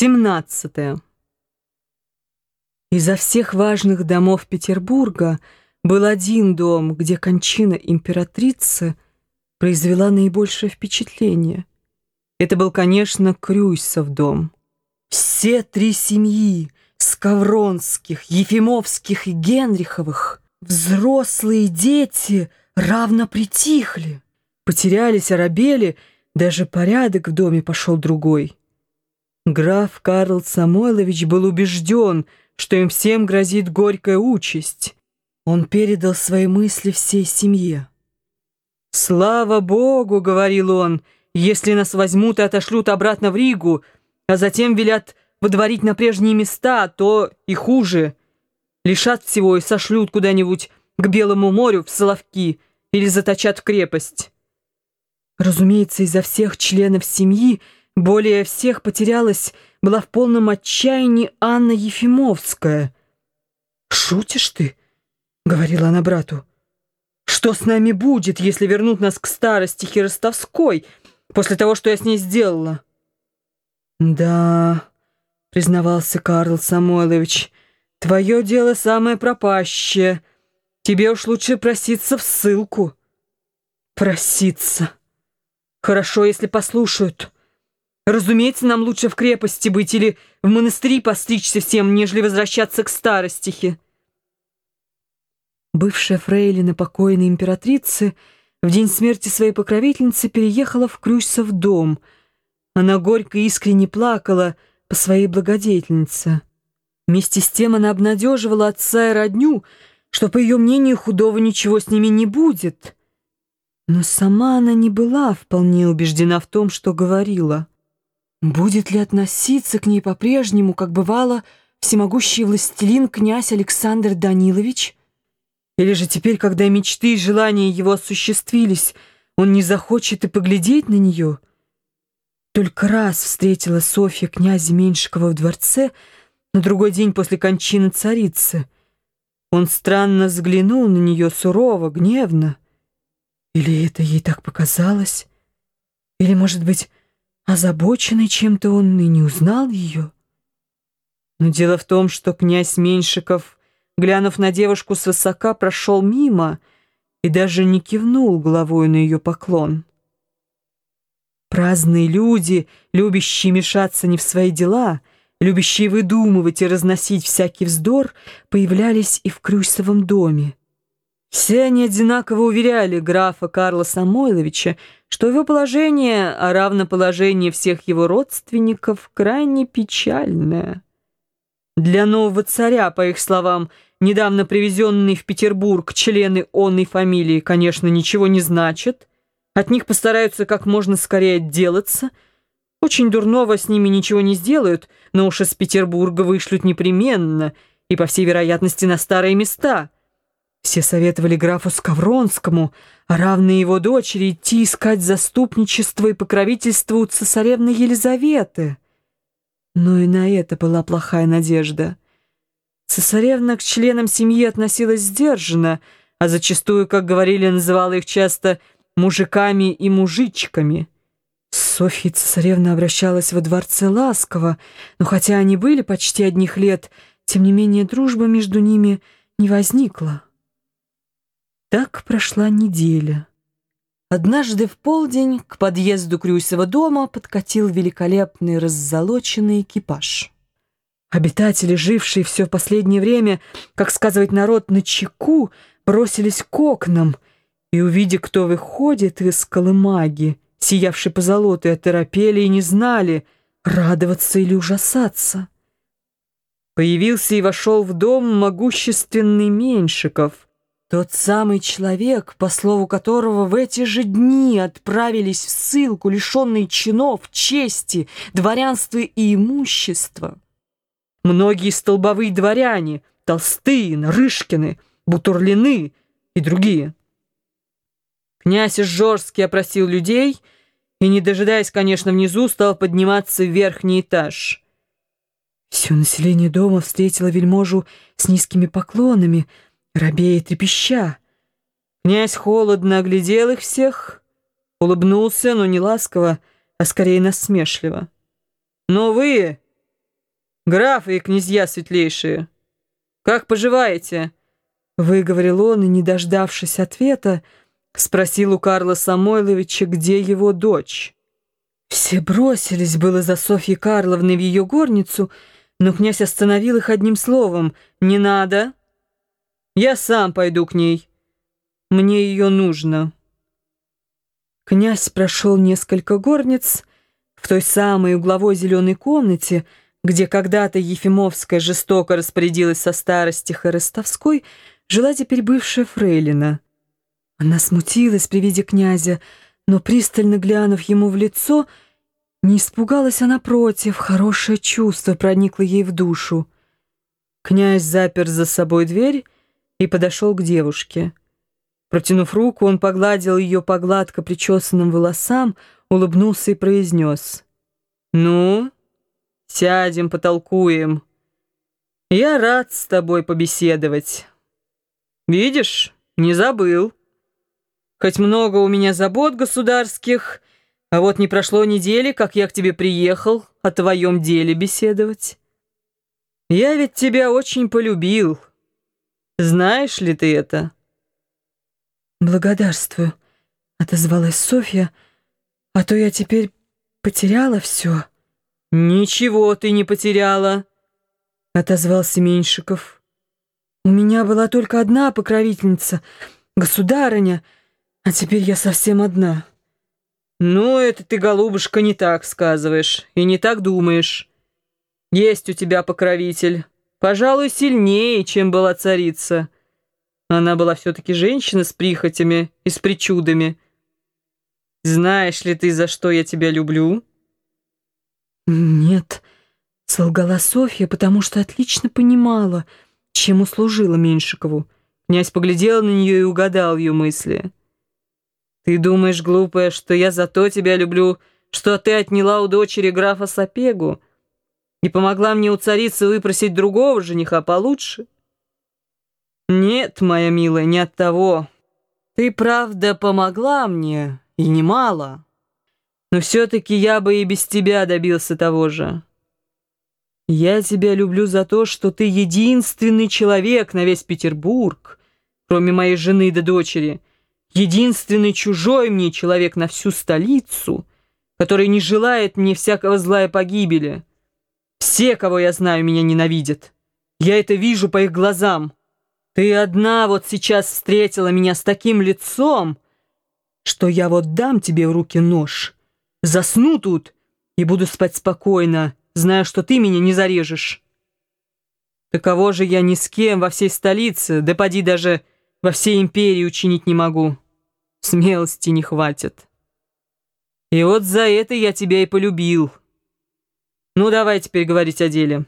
17. Изо всех важных домов Петербурга был один дом, где кончина императрицы произвела наибольшее впечатление. Это был, конечно, Крюйсов дом. Все три семьи — Скавронских, Ефимовских и Генриховых — взрослые дети равно притихли, потерялись, оробели, даже порядок в доме пошел другой — Граф Карл Самойлович был убежден, что им всем грозит горькая участь. Он передал свои мысли всей семье. «Слава Богу!» — говорил он, — «если нас возьмут и отошлют обратно в Ригу, а затем велят выдворить на прежние места, то и хуже. Лишат всего и сошлют куда-нибудь к Белому морю в Соловки или заточат в крепость». Разумеется, изо всех членов семьи более всех потерялась, была в полном отчаянии Анна Ефимовская. «Шутишь ты?» — говорила она брату. «Что с нами будет, если вернут нас к старости Херостовской после того, что я с ней сделала?» «Да», — признавался Карл Самойлович, — «твое дело самое пропащее. Тебе уж лучше проситься в ссылку». «Проситься. Хорошо, если послушают». Разумеется, нам лучше в крепости быть или в монастыре постричься всем, нежели возвращаться к старостихе. Бывшая фрейлина покойной императрицы в день смерти своей покровительницы переехала в Крюсов дом. Она горько и искренне плакала по своей благодетельнице. Вместе с тем она обнадеживала отца и родню, что, по ее мнению, худого ничего с ними не будет. Но сама она не была вполне убеждена в том, что говорила. Будет ли относиться к ней по-прежнему, как бывало, всемогущий властелин князь Александр Данилович? Или же теперь, когда мечты и желания его осуществились, он не захочет и поглядеть на нее? Только раз встретила Софья князя Меньшикова в дворце на другой день после кончины царицы. Он странно взглянул на нее сурово, гневно. Или это ей так показалось? Или, может быть, Озабоченный чем-то он и не узнал ее. Но дело в том, что князь Меньшиков, глянув на девушку свысока, прошел мимо и даже не кивнул головой на ее поклон. Праздные люди, любящие мешаться не в свои дела, любящие выдумывать и разносить всякий вздор, появлялись и в Крюсовом доме. Все они одинаково уверяли графа Карла Самойловича, что его положение, а равно положение всех его родственников, крайне печальное. Для нового царя, по их словам, недавно привезенные в Петербург члены онной фамилии, конечно, ничего не значат. От них постараются как можно скорее отделаться. Очень дурного с ними ничего не сделают, но уж из Петербурга вышлют непременно и, по всей вероятности, на старые места — все советовали графу Скавронскому, а равные его дочери, идти искать заступничество и покровительство у цесаревны Елизаветы. Но и на это была плохая надежда. Цесаревна к членам семьи относилась сдержанно, а зачастую, как говорили, называла их часто мужиками и мужичками. Софья цесаревна обращалась во дворце ласково, но хотя они были почти одних лет, тем не менее дружба между ними не возникла. Так прошла неделя. Однажды в полдень к подъезду Крюсова дома подкатил великолепный раззолоченный экипаж. Обитатели, жившие все последнее время, как сказывает народ, на чеку, бросились к окнам и, увидя, кто выходит из колымаги, сиявшей по золотой, оторопели и не знали, радоваться или ужасаться. Появился и вошел в дом могущественный Меньшиков — тот самый человек, по слову которого в эти же дни отправились в ссылку, лишенные чинов, чести, дворянства и имущества. Многие столбовые дворяне, Толстые, Нарышкины, Бутурлины и другие. Князь Жорский опросил людей и, не дожидаясь, конечно, внизу, стал подниматься в верхний этаж. Все население дома встретило вельможу с низкими поклонами — робея трепеща. Князь холодно оглядел их всех, улыбнулся, но не ласково, а скорее насмешливо. «Но вы, графы и князья светлейшие, как поживаете?» Выговорил он и, не дождавшись ответа, спросил у Карла Самойловича, где его дочь. Все бросились было за Софьей Карловной в ее горницу, но князь остановил их одним словом «Не надо! Я сам пойду к ней. Мне ее нужно». Князь прошел несколько горниц в той самой угловой зеленой комнате, где когда-то Ефимовская жестоко распорядилась со старостихой Ростовской, жила теперь бывшая фрейлина. Она смутилась при виде князя, но, пристально глянув ему в лицо, не испугалась она против, хорошее чувство проникло ей в душу. Князь запер за собой дверь и подошел к девушке. Протянув руку, он погладил ее по гладко причесанным волосам, улыбнулся и произнес. «Ну, сядем, потолкуем. Я рад с тобой побеседовать. Видишь, не забыл. Хоть много у меня забот государских, а вот не прошло недели, как я к тебе приехал о твоем деле беседовать. Я ведь тебя очень полюбил. Знаешь ли ты это?» «Благодарствую», — отозвалась Софья, «а то я теперь потеряла все». «Ничего ты не потеряла», — отозвался Меньшиков. «У меня была только одна покровительница, государыня, а теперь я совсем одна». «Ну, это ты, голубушка, не так сказываешь и не так думаешь. Есть у тебя покровитель, пожалуй, сильнее, чем была царица». Она была все-таки женщина с прихотями и с причудами. Знаешь ли ты, за что я тебя люблю? Нет, солгала Софья, потому что отлично понимала, чем услужила Меньшикову. Князь поглядел на нее и угадал ее мысли. «Ты думаешь, глупая, что я за то тебя люблю, что ты отняла у дочери графа Сапегу и помогла мне у царицы выпросить другого жениха получше?» «Нет, моя милая, не от того. Ты, правда, помогла мне, и немало. Но все-таки я бы и без тебя добился того же. Я тебя люблю за то, что ты единственный человек на весь Петербург, кроме моей жены да дочери, единственный чужой мне человек на всю столицу, который не желает мне всякого зла и погибели. Все, кого я знаю, меня ненавидят. Я это вижу по их глазам». Ты одна вот сейчас встретила меня с таким лицом, что я вот дам тебе в руки нож, засну тут и буду спать спокойно, зная, что ты меня не зарежешь. Таково же я ни с кем во всей столице, да поди даже во всей империи учинить не могу. Смелости не хватит. И вот за это я тебя и полюбил. Ну, давай теперь говорить о деле.